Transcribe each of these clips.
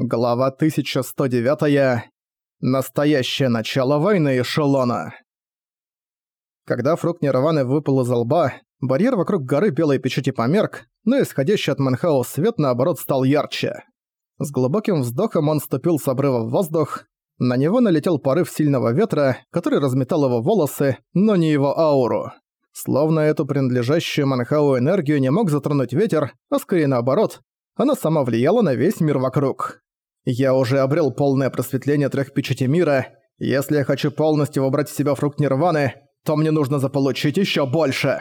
Глава 1109. Настоящее начало войны эшелона. Когда фрукт Нирваны выпал из лба, барьер вокруг горы Белой Печати померк, но исходящий от Манхао свет, наоборот, стал ярче. С глубоким вздохом он ступил с обрыва в воздух. На него налетел порыв сильного ветра, который разметал его волосы, но не его ауру. Словно эту принадлежащую Манхау энергию не мог затронуть ветер, а скорее наоборот, она сама влияла на весь мир вокруг. Я уже обрел полное просветление трех печати мира. Если я хочу полностью вобрать в себя фрукт Нирваны, то мне нужно заполучить еще больше.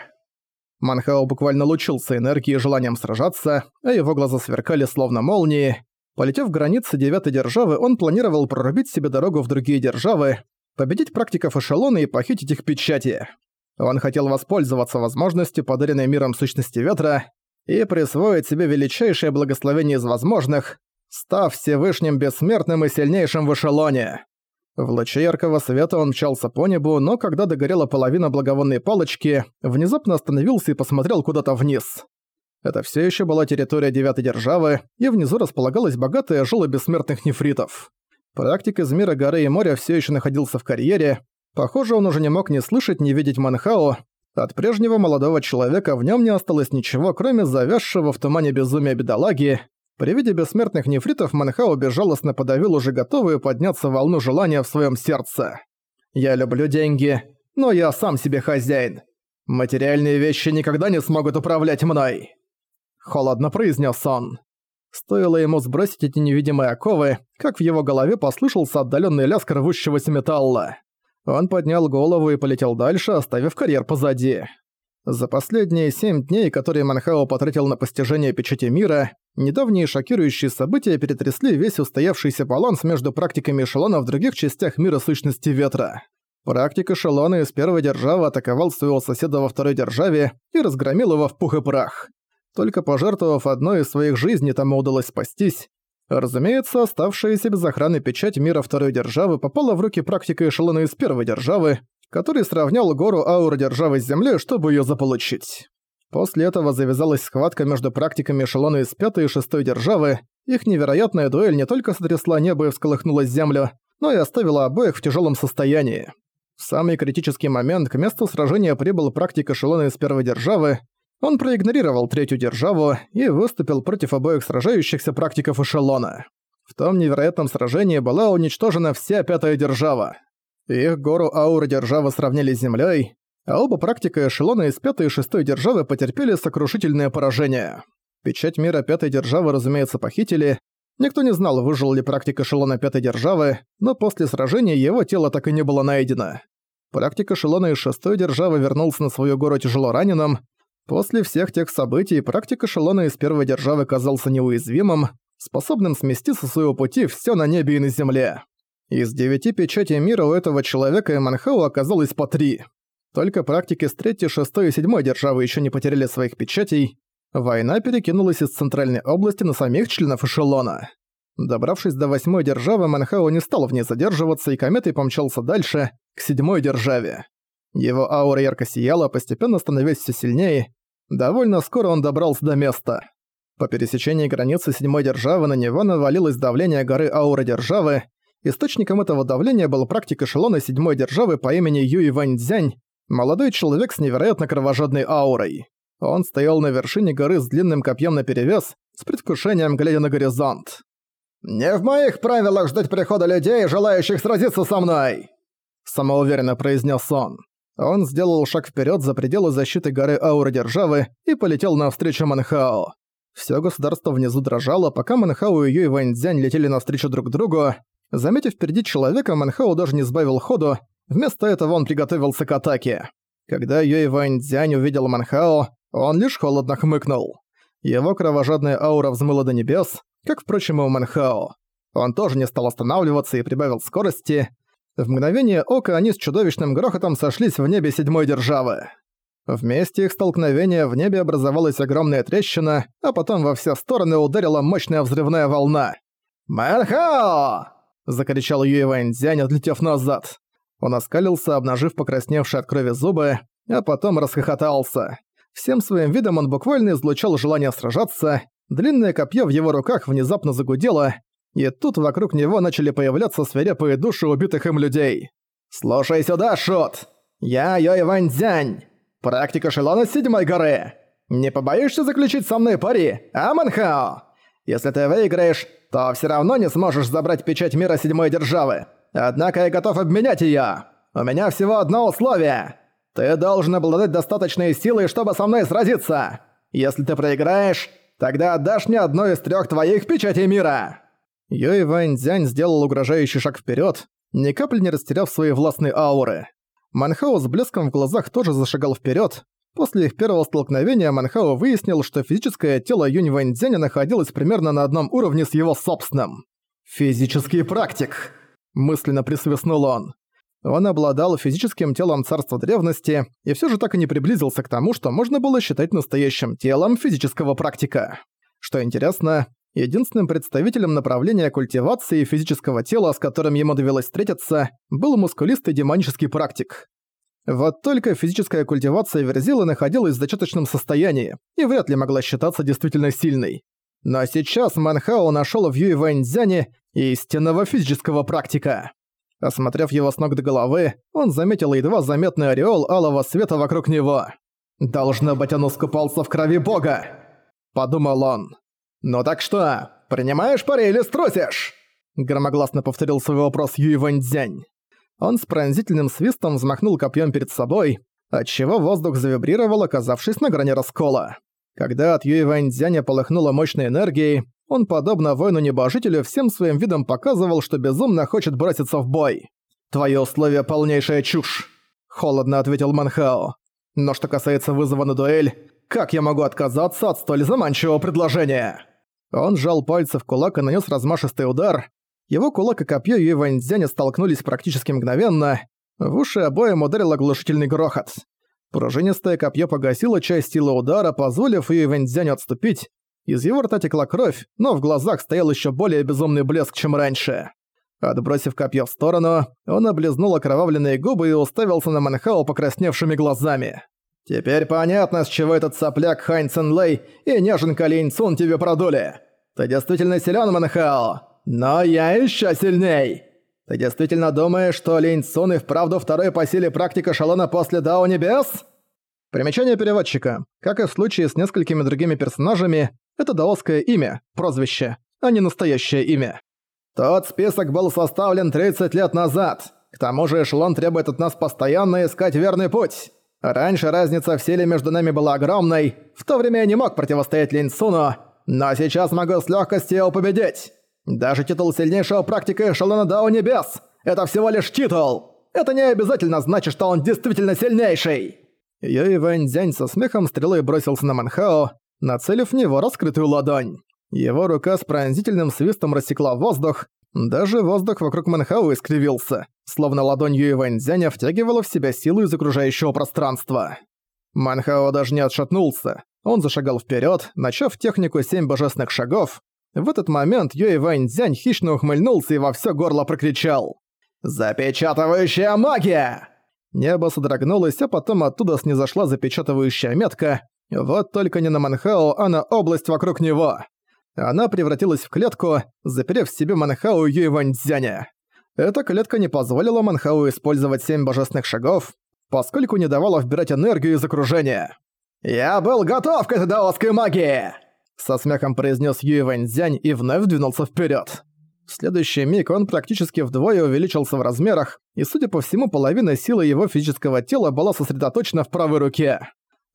Манхао буквально лучился энергией и желанием сражаться, а его глаза сверкали словно молнии. Полетев границы девятой державы, он планировал прорубить себе дорогу в другие державы, победить практиков эшелона и похитить их печати. Он хотел воспользоваться возможностью, подаренной миром сущности ветра, и присвоить себе величайшее благословение из возможных, став Всевышним Бессмертным и сильнейшим в эшелоне. В луче яркого света он мчался по небу, но когда догорела половина благовонной палочки, внезапно остановился и посмотрел куда-то вниз. Это все еще была территория Девятой Державы, и внизу располагалась богатая жила бессмертных нефритов. Практик из мира горы и моря все еще находился в карьере. Похоже, он уже не мог ни слышать, ни видеть Манхао. От прежнего молодого человека в нем не осталось ничего, кроме завязшего в тумане безумия бедолаги, при виде бессмертных нефритов Манхао безжалостно подавил уже готовую подняться волну желания в своем сердце. «Я люблю деньги, но я сам себе хозяин. Материальные вещи никогда не смогут управлять мной!» Холодно произнес он. Стоило ему сбросить эти невидимые оковы, как в его голове послышался отдаленный лязг рвущегося металла. Он поднял голову и полетел дальше, оставив карьер позади. За последние семь дней, которые Манхао потратил на постижение печати мира, недавние шокирующие события перетрясли весь устоявшийся баланс между практиками эшелона в других частях мира сущности ветра. Практик эшелона из первой державы атаковал своего соседа во второй державе и разгромил его в пух и прах. Только пожертвовав одной из своих жизней, тому удалось спастись. Разумеется, оставшаяся без охраны печать мира второй державы попала в руки практика эшелона из первой державы, который сравнял гору ауры державы с землей, чтобы ее заполучить. После этого завязалась схватка между практиками эшелона из пятой и шестой державы. Их невероятная дуэль не только сотрясла небо и всколыхнула землю, но и оставила обоих в тяжелом состоянии. В самый критический момент к месту сражения прибыл практик эшелона из первой державы. Он проигнорировал третью державу и выступил против обоих сражающихся практиков эшелона. В том невероятном сражении была уничтожена вся пятая держава. Их гору ауры державы сравняли с землей, а оба практика эшелона из пятой и шестой державы потерпели сокрушительное поражение. Печать мира пятой державы, разумеется, похитили. Никто не знал, выжил ли практик эшелона пятой державы, но после сражения его тело так и не было найдено. Практик эшелона из шестой державы вернулся на свою гору тяжело раненым. После всех тех событий практик эшелона из первой державы казался неуязвимым, способным смести со своего пути все на небе и на земле. Из девяти печатей мира у этого человека и Манхау оказалось по три. Только практики с третьей, шестой и седьмой державы еще не потеряли своих печатей. Война перекинулась из центральной области на самих членов эшелона. Добравшись до восьмой державы, Манхау не стал в ней задерживаться и кометой помчался дальше, к седьмой державе. Его аура ярко сияла, постепенно становясь все сильнее. Довольно скоро он добрался до места. По пересечении границы седьмой державы на него навалилось давление горы ауры державы, Источником этого давления был практик эшелона седьмой державы по имени Юй Ваньцзянь, молодой человек с невероятно кровожадной аурой. Он стоял на вершине горы с длинным копьем наперевес, с предвкушением глядя на горизонт. «Не в моих правилах ждать прихода людей, желающих сразиться со мной!» Самоуверенно произнес он. Он сделал шаг вперед за пределы защиты горы Ауры Державы и полетел навстречу Манхао. Всё государство внизу дрожало, пока Манхао и Юй Ваньцзянь летели навстречу друг другу. Заметив впереди человека, Манхау даже не сбавил ходу, вместо этого он приготовился к атаке. Когда Юй Ваньцзянь увидел Манхао, он лишь холодно хмыкнул. Его кровожадная аура взмыла до небес, как, впрочем, и у Манхао. Он тоже не стал останавливаться и прибавил скорости. В мгновение ока они с чудовищным грохотом сошлись в небе седьмой державы. Вместе их столкновения в небе образовалась огромная трещина, а потом во все стороны ударила мощная взрывная волна. «Манхао!» Закричал Юэ Вэньцзянь, отлетев назад. Он оскалился, обнажив покрасневшие от крови зубы, а потом расхохотался. Всем своим видом он буквально излучал желание сражаться, длинное копье в его руках внезапно загудело, и тут вокруг него начали появляться свирепые души убитых им людей. «Слушай сюда, Шут! Я Йой Ваньцзянь, практик эшелона седьмой горы. Не побоишься заключить со мной пари, а, Манхао? Если ты выиграешь, то все равно не сможешь забрать печать мира седьмой державы. Однако я готов обменять ее. У меня всего одно условие. Ты должен обладать достаточной силой, чтобы со мной сразиться. Если ты проиграешь, тогда отдашь мне одну из трех твоих печатей мира». Юй Ваньцзянь сделал угрожающий шаг вперед, ни капли не растеряв свои властные ауры. Манхао с блеском в глазах тоже зашагал вперед. После их первого столкновения Манхао выяснил, что физическое тело Юнь Ваньцзяня находилось примерно на одном уровне с его собственным. «Физический практик!» – мысленно присвистнул он. Он обладал физическим телом царства древности и все же так и не приблизился к тому, что можно было считать настоящим телом физического практика. Что интересно, единственным представителем направления культивации физического тела, с которым ему довелось встретиться, был мускулистый демонический практик. Вот только физическая культивация Верзилы находилась в зачаточном состоянии и вряд ли могла считаться действительно сильной. Но сейчас Манхао нашел в Юй Вэньцзяне истинного физического практика. Осмотрев его с ног до головы, он заметил едва заметный ореол алого света вокруг него. «Должно быть, он искупался в крови бога!» – подумал он. «Ну так что, принимаешь пари или струсишь?» Громогласно повторил свой вопрос Юй Вэньцзянь. Он с пронзительным свистом взмахнул копьем перед собой, отчего воздух завибрировал, оказавшись на грани раскола. Когда от Юй Вэньцзяня полыхнула мощной энергией, он, подобно воину-небожителю, всем своим видом показывал, что безумно хочет броситься в бой. «Твои условия — полнейшая чушь», — холодно ответил Манхао. «Но что касается вызова на дуэль, как я могу отказаться от столь заманчивого предложения?» Он сжал пальцы в кулак и нанес размашистый удар. Его кулак и копье Юй Ваньцзяня столкнулись практически мгновенно. В уши обоим ударил оглушительный грохот. Пружинистое копье погасило часть силы удара, позволив Юй Вэньцзяню отступить, из его рта текла кровь, но в глазах стоял еще более безумный блеск, чем раньше. Отбросив копье в сторону, он облизнул окровавленные губы и уставился на Манхао покрасневшими глазами. «Теперь понятно, с чего этот сопляк Хань Цен Лэй и неженка Линь Цун тебе продули. Ты действительно силен, Манхао, но я еще сильней. Ты действительно думаешь, что Линь Цун и вправду второй по силе практика шалона после Дао Небес?» Примечание переводчика. Как и в случае с несколькими другими персонажами, это даосское имя, прозвище, а не настоящее имя. Тот список был составлен 30 лет назад. К тому же эшелон требует от нас постоянно искать верный путь. Раньше разница в силе между нами была огромной, в то время я не мог противостоять Линьсуну, но сейчас могу с легкостью его победить. Даже титул сильнейшего практика эшелона Дао Небес – это всего лишь титул. Это не обязательно значит, что он действительно сильнейший. Юй Вэньцзянь со смехом стрелой бросился на Манхао, нацелив в него раскрытую ладонь. Его рука с пронзительным свистом рассекла воздух, даже воздух вокруг Манхау искривился, словно ладонь Юи Вэньцзяня втягивала в себя силу из окружающего пространства. Манхао даже не отшатнулся. Он зашагал вперед, начав технику семь божественных шагов. В этот момент Юй Вэньцзянь хищно ухмыльнулся и во все горло прокричал. «Запечатывающая магия!» Небо содрогнулось, а потом оттуда снизошла запечатывающая метка, вот только не на Манхао, а на область вокруг него. Она превратилась в клетку, заперев в себе Манхао Юй Ваньцзяня. Эта клетка не позволила Манхау использовать семь божественных шагов, поскольку не давала вбирать энергию из окружения. «Я был готов к этой даосской магии!» Со смехом произнес Юй Ваньцзянь и вновь двинулся вперед. В следующий миг он практически вдвое увеличился в размерах, и, судя по всему, половина силы его физического тела была сосредоточена в правой руке.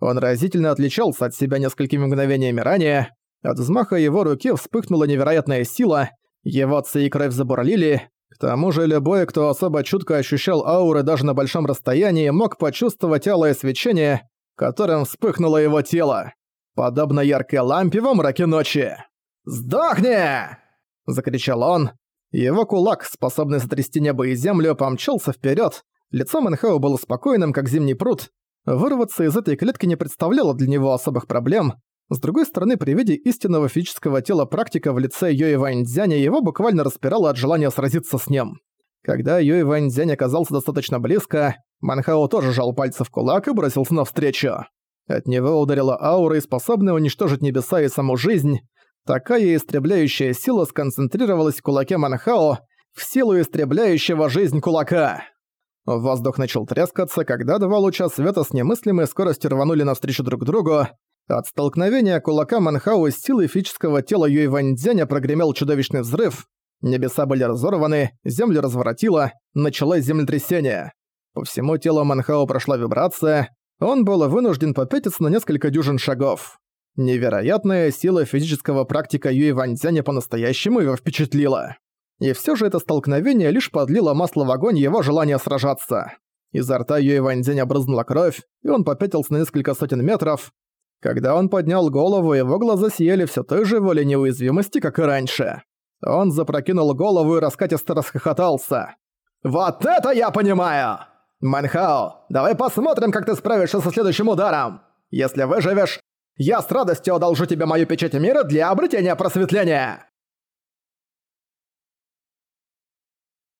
Он разительно отличался от себя несколькими мгновениями ранее. От взмаха его руки вспыхнула невероятная сила, его ци и кровь забурлили. К тому же любой, кто особо чутко ощущал ауры даже на большом расстоянии, мог почувствовать алое свечение, которым вспыхнуло его тело. Подобно яркой лампе во мраке ночи. «Сдохни!» – закричал он. Его кулак, способный сотрясти небо и землю, помчался вперед. Лицо Мэнхао было спокойным, как зимний пруд, Вырваться из этой клетки не представляло для него особых проблем. С другой стороны, при виде истинного физического тела практика в лице Йои Ваньцзяня его буквально распирало от желания сразиться с ним. Когда Йои Ваньцзянь оказался достаточно близко, Манхао тоже жал пальцы в кулак и бросился навстречу. От него ударила аура, способная уничтожить небеса и саму жизнь. Такая истребляющая сила сконцентрировалась в кулаке Манхао в силу истребляющего жизнь кулака. Воздух начал трескаться, когда два луча света с немыслимой скоростью рванули навстречу друг другу. От столкновения кулака Манхау с силой физического тела Юй Ваньцзяня прогремел чудовищный взрыв. Небеса были разорваны, землю разворотило, началось землетрясение. По всему телу Манхао прошла вибрация, он был вынужден попятиться на несколько дюжин шагов. Невероятная сила физического практика Юй Ваньцзяня по-настоящему его впечатлила. И все же это столкновение лишь подлило масло в огонь его желания сражаться. Изо рта Юй Ваньцзяня брызнула кровь, и он попятился на несколько сотен метров. Когда он поднял голову, его глаза сияли все той же волей неуязвимости, как и раньше. Он запрокинул голову и раскатисто расхохотался. «Вот это я понимаю! Манхао, давай посмотрим, как ты справишься со следующим ударом! Если выживешь, я с радостью одолжу тебе мою печать мира для обретения просветления!»